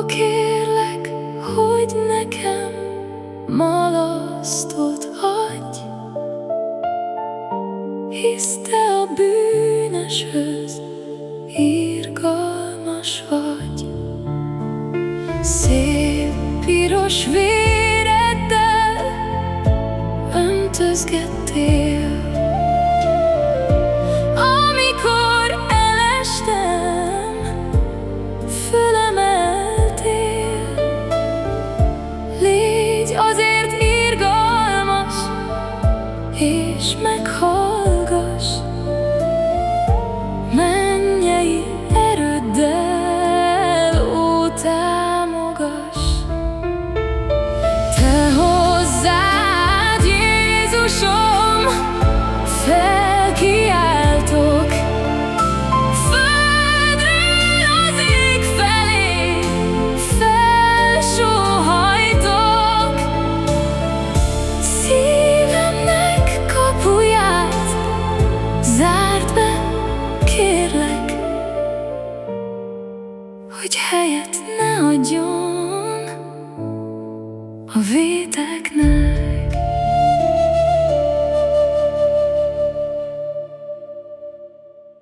Ó, kérlek, hogy nekem malasztot adj, hisz te a bűnöshöz irgalmas vagy. Szép piros véreddel öntözgettél, My meg goes. Hogy helyet ne adjon a véteknek